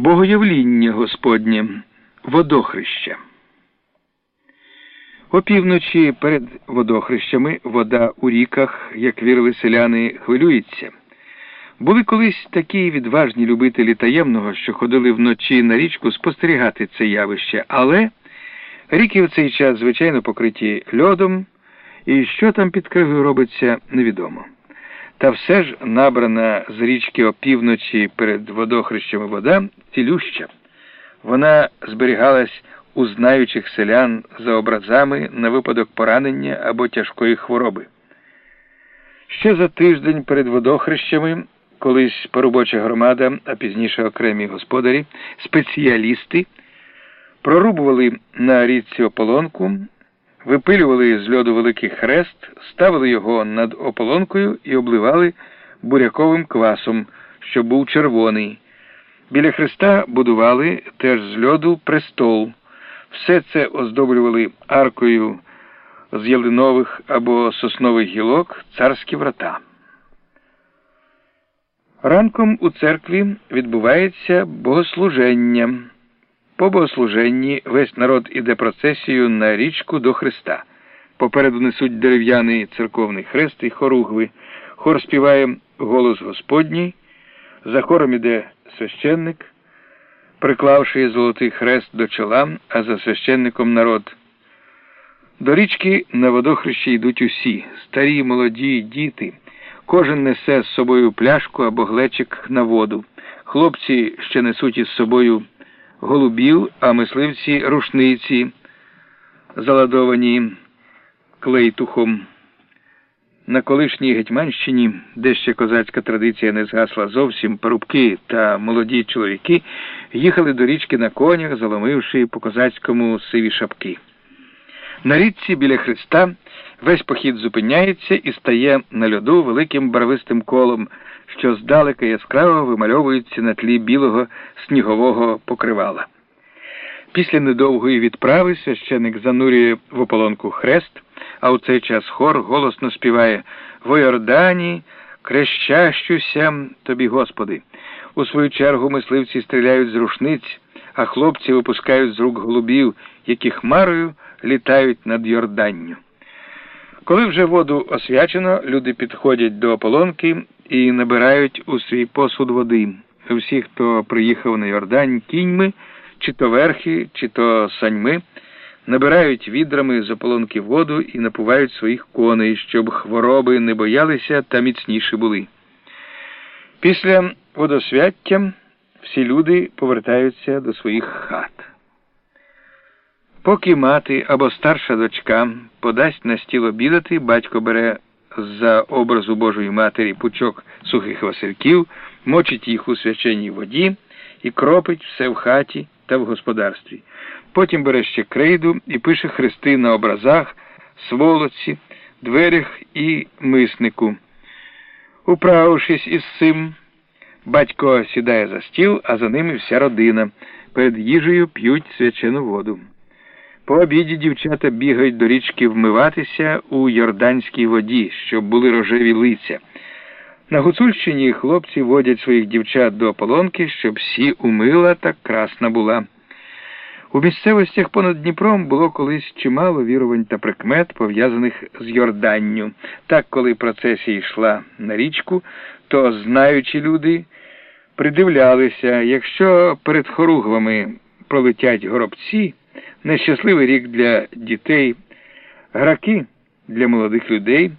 Богоявління Господнє, водохреща. Опівночі перед водохрещами вода у ріках, як вірили селяни, хвилюється. Були колись такі відважні любителі таємного, що ходили вночі на річку спостерігати це явище, але ріки в цей час, звичайно, покриті льодом, і що там під кривою робиться, невідомо. Та все ж набрана з річки опівночі перед водохрещами вода цілюща. Вона зберігалась у знаючих селян за образами на випадок поранення або тяжкої хвороби. Ще за тиждень перед водохрещами колись поробоча громада, а пізніше окремі господарі, спеціалісти прорубували на річці ополонку, випилювали з льоду великий хрест, ставили його над ополонкою і обливали буряковим квасом, що був червоний. Біля хреста будували теж з льоду престол. Все це оздоблювали аркою з ялинових або соснових гілок царські врата. Ранком у церкві відбувається богослуження. По богослуженні весь народ іде процесію на річку до Христа. Попереду несуть дерев'яний церковний хрест і хоругви. Хор співає голос Господній. За хором іде священник, приклавши золотий хрест до чола, а за священником народ. До річки на водохрещі йдуть усі старі, молоді, діти. Кожен несе з собою пляшку або глечик на воду. Хлопці ще несуть із собою голубів, а мисливці рушниці, заладовані клейтухом. На колишній Гетьманщині, де ще козацька традиція не згасла зовсім, парубки та молоді чоловіки їхали до річки на конях, заломивши по козацькому сиві шапки. На річці біля Христа весь похід зупиняється і стає на льоду великим барвистим колом, що здалека яскраво вимальовується на тлі білого снігового покривала. Після недовгої відправи священик занурює в ополонку хрест, а у цей час хор голосно співає «Во Йордані, крещащуся тобі, Господи. У свою чергу мисливці стріляють з рушниць, а хлопці випускають з рук голубів, які хмарою літають над Йорданню. Коли вже воду освячено, люди підходять до ополонки і набирають у свій посуд води. Всі, хто приїхав на Йордань кіньми, чи то верхи, чи то саньми, набирають відрами з ополонки воду і напувають своїх коней, щоб хвороби не боялися та міцніші були. Після водосвяття всі люди повертаються до своїх хат. Поки мати або старша дочка подасть на стіл обідати, батько бере за образу Божої Матері пучок сухих васильків, мочить їх у свяченій воді і кропить все в хаті та в господарстві. Потім бере ще крейду і пише хрести на образах, сволоці, дверях і миснику. Управившись із цим, батько сідає за стіл, а за ними вся родина. Перед їжею п'ють свячену воду. По обіді дівчата бігають до річки вмиватися у Йорданській воді, щоб були рожеві лиця. На Гуцульщині хлопці водять своїх дівчат до ополонки, щоб всі умила та красна була. У місцевостях понад Дніпром було колись чимало вірувань та прикмет, пов'язаних з Йорданню. Так, коли процесія йшла на річку, то знаючі люди придивлялися, якщо перед хоругвами пролетять горобці нещасливий рік для дітей, граки для молодих людей,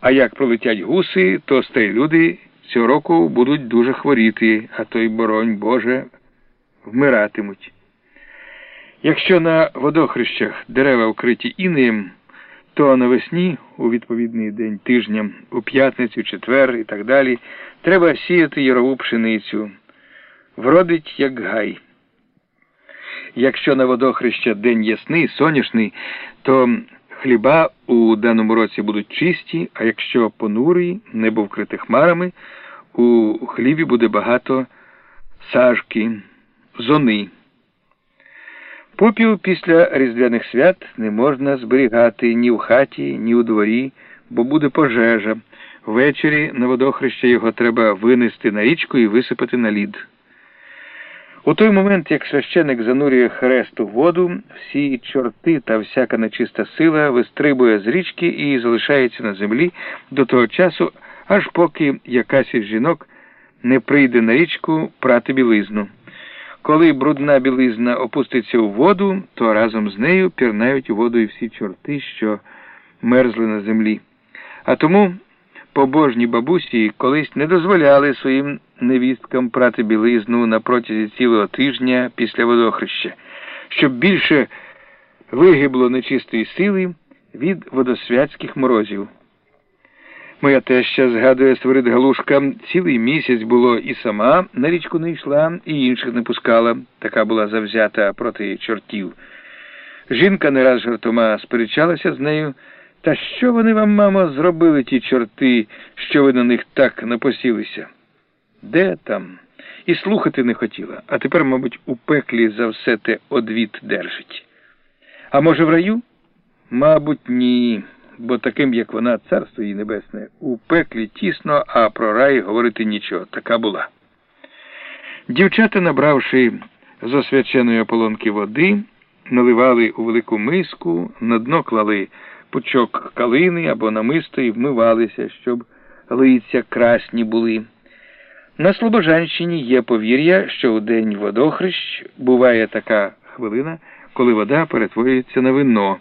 а як пролетять гуси, то старі люди цього року будуть дуже хворіти, а то й боронь Боже, вмиратимуть. Якщо на водохрещах дерева вкриті інеєм, то навесні, у відповідний день тижня, у п'ятницю, четвер і так далі, треба сіяти ярову пшеницю. Вродить, як гай. Якщо на водохреща день ясний, сонячний, то хліба у даному році будуть чисті, а якщо понурий, небо вкрите хмарами, у хлібі буде багато сажки, зони. Попіл після різдвяних свят не можна зберігати ні в хаті, ні у дворі, бо буде пожежа. Ввечері на водохреща його треба винести на річку і висипати на лід. У той момент, як священик занурює хрест у воду, всі чорти та всяка нечиста сила вистрибує з річки і залишається на землі до того часу, аж поки якась із жінок не прийде на річку прати білизну. Коли брудна білизна опуститься у воду, то разом з нею пірнають у воду і всі чорти, що мерзли на землі. А тому побожні бабусі колись не дозволяли своїм невісткам прати білизну на протязі цілого тижня після водохреща, щоб більше вигибло нечистої сили від водосвятських морозів. Моя теща згадує Свирид Галушка, цілий місяць було і сама на річку не йшла, і інших не пускала. Така була завзята проти чортів. Жінка не раз жартома сперечалася з нею. Та що вони вам, мамо, зробили ті чорти, що ви на них так напосілися? Де там? І слухати не хотіла, а тепер, мабуть, у пеклі за все те одвіт держить. А може, в раю? Мабуть, ні, бо таким, як вона, царство її небесне, у пеклі тісно, а про рай говорити нічого. Така була. Дівчата, набравши з освяченої ополонки води, наливали у велику миску, на дно клали пучок калини або намисто і вмивалися, щоб лиця красні були. На Слобожанщині є повір'я, що у день водохрещ буває така хвилина, коли вода перетворюється на вино.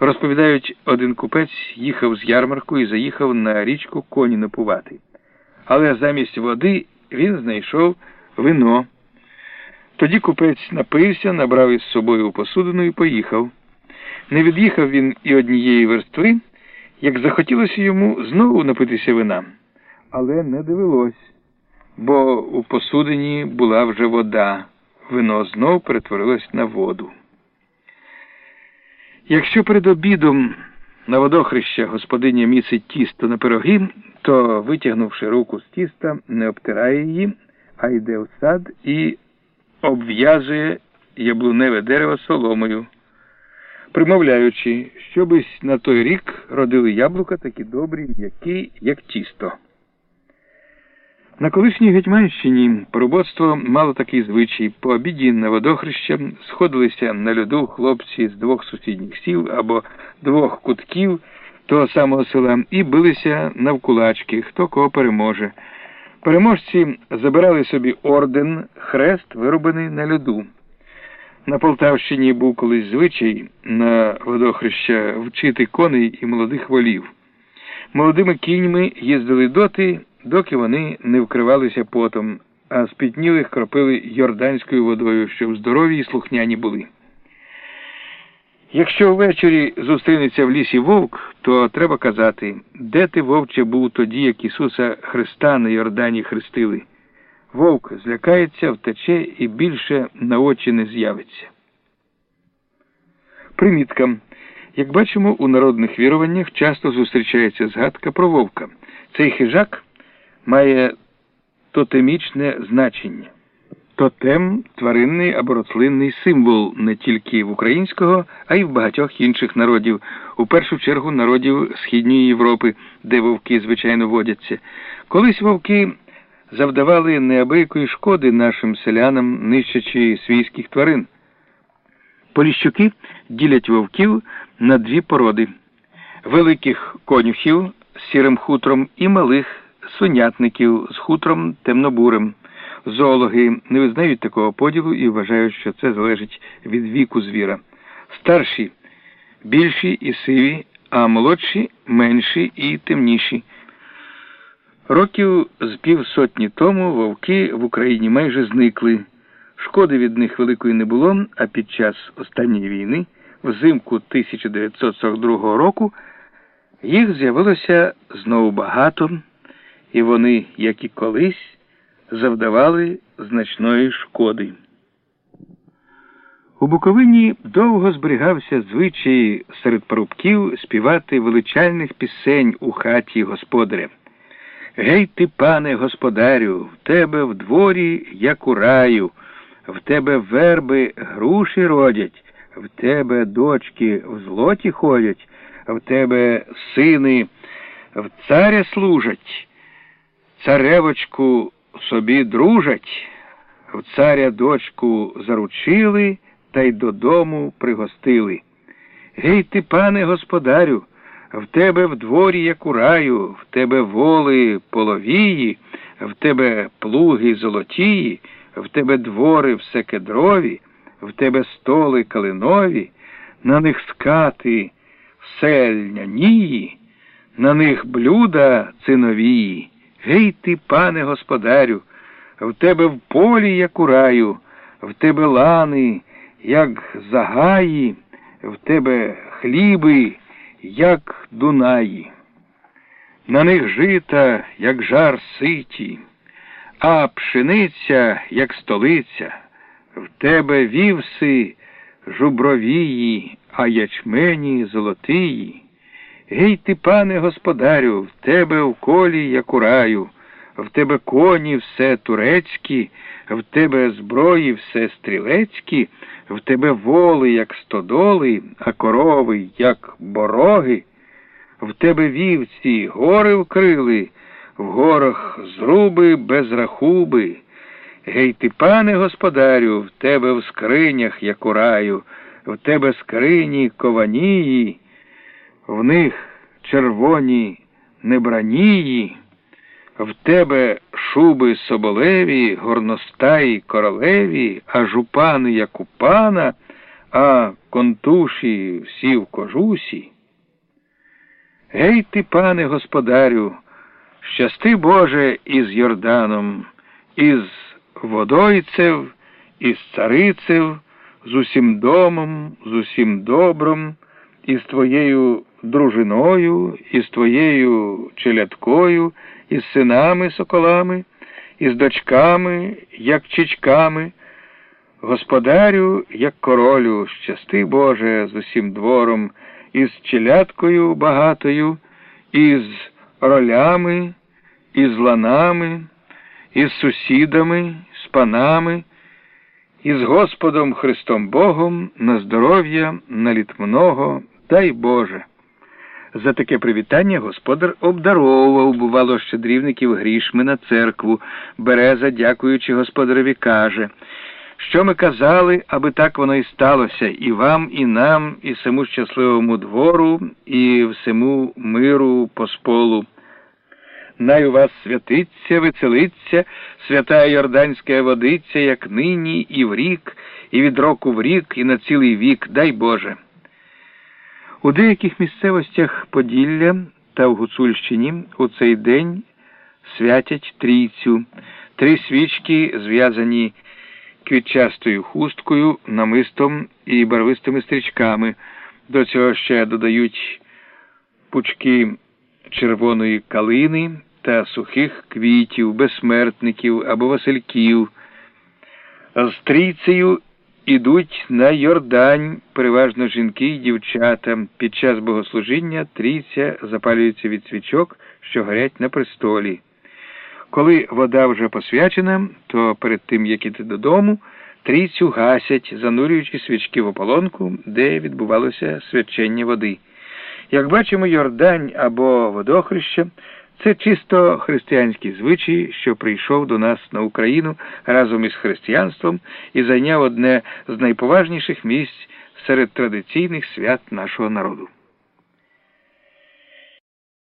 Розповідають, один купець їхав з ярмарку і заїхав на річку коні напувати. Але замість води він знайшов вино. Тоді купець напився, набрав із собою посудину і поїхав. Не від'їхав він і однієї верстви, як захотілося йому знову напитися вина. Але не довелось, бо у посудині була вже вода, вино знов перетворилось на воду. Якщо перед обідом на водохреща господиня місить тісто на пироги, то, витягнувши руку з тіста, не обтирає її, а йде в сад і обв'язує яблуневе дерево соломою примовляючи, щобись на той рік родили яблука такі добрі, м'які, як тісто. На колишній Гетьманщині поробоцтво мало такий звичай. По обіді на водохреща сходилися на льоду хлопці з двох сусідніх сіл або двох кутків того самого села і билися навкулачки, хто кого переможе. Переможці забирали собі орден, хрест, вироблений на льоду. На Полтавщині був колись звичай на водохреща вчити коней і молодих волів. Молодими кіньми їздили доти, доки вони не вкривалися потом, а спітнілих кропили йорданською водою, щоб здорові і слухняні були. Якщо ввечері зустрінеться в лісі вовк, то треба казати, де ти, вовче, був тоді, як Ісуса Христа на Йордані хрестили. Вовк злякається, втече і більше на очі не з'явиться. Примітка. Як бачимо, у народних віруваннях часто зустрічається згадка про вовка. Цей хижак має тотемічне значення. Тотем тваринний або рослинний символ не тільки в українського, а й в багатьох інших народів, у першу чергу народів Східної Європи, де вовки, звичайно, водяться. Колись вовки завдавали неабиякої шкоди нашим селянам, нищачи свійських тварин. Поліщуки ділять вовків на дві породи великих конюхів з сірим хутром і малих сонятників з хутром темнобурим. Зоологи не визнають такого поділу і вважають, що це залежить від віку звіра. Старші більші і сиві, а молодші менші і темніші. Років з півсотні тому вовки в Україні майже зникли. Шкоди від них великої не було, а під час останньої війни, взимку 1942 року, їх з'явилося знову багато, і вони, як і колись, завдавали значної шкоди. У Буковині довго зберігався звичай серед парубків співати величальних пісень у хаті господаря. Гей ти, пане господарю, в тебе в дворі, як у раю, в тебе верби груші родять, в тебе дочки в злоті ходять, в тебе сини в царя служать, царевочку собі дружать, в царя дочку заручили та й додому пригостили. Гей ти, пане господарю, в тебе в дворі, як у раю, в тебе воли половії, в тебе плуги золотії, в тебе двори все кедрові, в тебе столи калинові, на них скати все льнянії, на них блюда циновії. Гей ти, пане господарю, в тебе в полі, як у раю, в тебе лани, як загаї, в тебе хліби, як дунаї. На них жита, як жар ситі, а пшениця, як столиця, в тебе вівси жубровії, а ячмені золотиї. Гей ти, пане господарю, в тебе в колі, як у раю, в тебе коні все турецькі, в тебе зброї все стрілецькі, в тебе воли, як стодоли, а корови, як бороги, в тебе вівці гори вкрили, в горах зруби без рахуби. Гей ти, пане господарю, в тебе в скринях, як у раю, в тебе скрині кованії, в них червоні небранії, в тебе шуби соболеві, горностаї королеві, а жупани, як у пана, а контуші всі в кожусі. Гей ти, пане господарю, щасти Боже із Йорданом, із водойцев, із царицев, з усім домом, з усім добром, із твоєю дружиною, із твоєю челядкою, із синами соколами, із дочками, як чичками. Господарю, як королю, щасти Боже з усім двором, із челядкою багатою, із ролями, із ланами, із сусідами, з панами, із Господом Христом Богом на здоров'я, на літ много, дай Боже. За таке привітання господар обдаровував, бувало, щедрівників грішми на церкву. Береза, дякуючи господареві, каже. Що ми казали, аби так воно і сталося, і вам, і нам, і всему щасливому двору, і всему миру посполу. Най у вас святиться, веселиться, свята Йорданська водиця, як нині, і в рік, і від року в рік, і на цілий вік, дай Боже. У деяких місцевостях Поділля та в Гуцульщині у цей день святять трійцю, три свічки, зв'язані квітчастою хусткою, намистом і барвистими стрічками. До цього ще додають пучки червоної калини та сухих квітів, безсмертників або васильків. З трійцею ідуть на Йордань, переважно жінки й дівчата. Під час богослужіння трійця запалюється від свічок, що горять на престолі. Коли вода вже посвячена, то перед тим, як іти додому, трійцю гасять, занурюючи свічки в ополонку, де відбувалося свячення води. Як бачимо, Йордань або водохреща це чисто християнський звичай, що прийшов до нас на Україну разом із християнством і зайняв одне з найповажніших місць серед традиційних свят нашого народу.